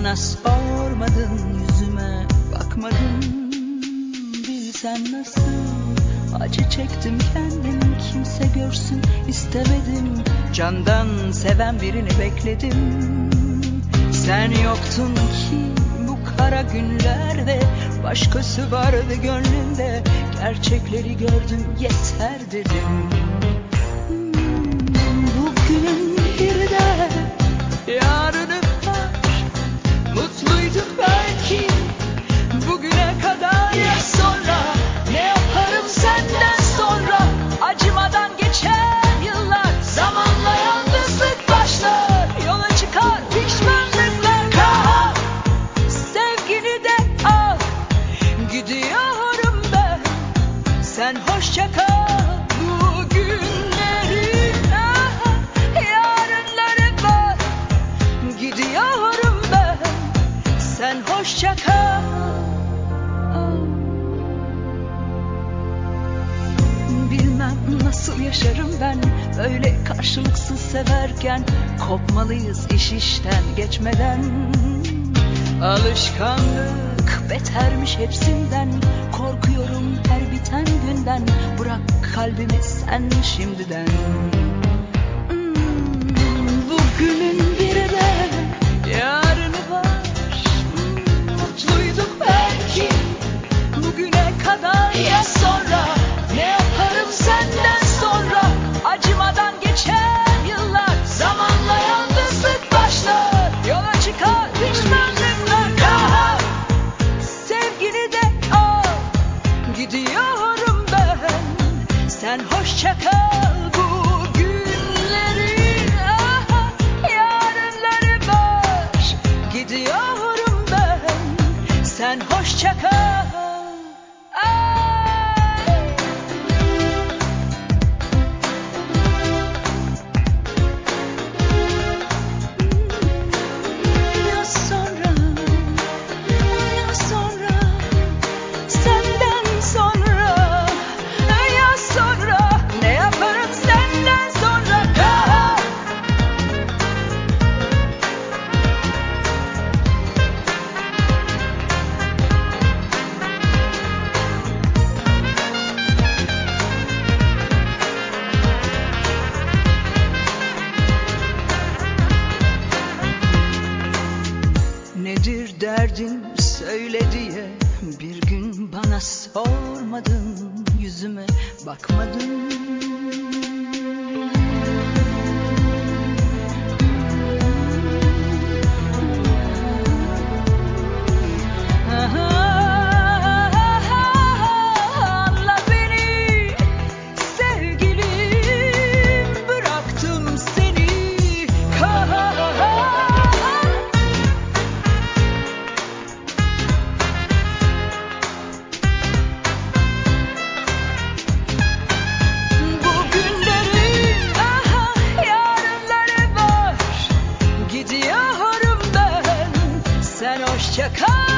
Bana sormadın yüzüme bakmadın. Bilsen nasıl? Acı çektim kendimi kimse görsün istemedim. Candan seven birini bekledim. Sen yoktun ki bu kara günlerde. Başkası vardı gönlümde Gerçekleri gördüm yeter dedim. sen hoşça kal. Bilmem nasıl yaşarım ben böyle karşılıksız severken kopmalıyız iş işten geçmeden. Alışkanlık betermiş hepsinden korkuyorum her biten günden bırak kalbimi sen şimdiden. Hmm, bugünün sormadın yüzüme bakmadın You come.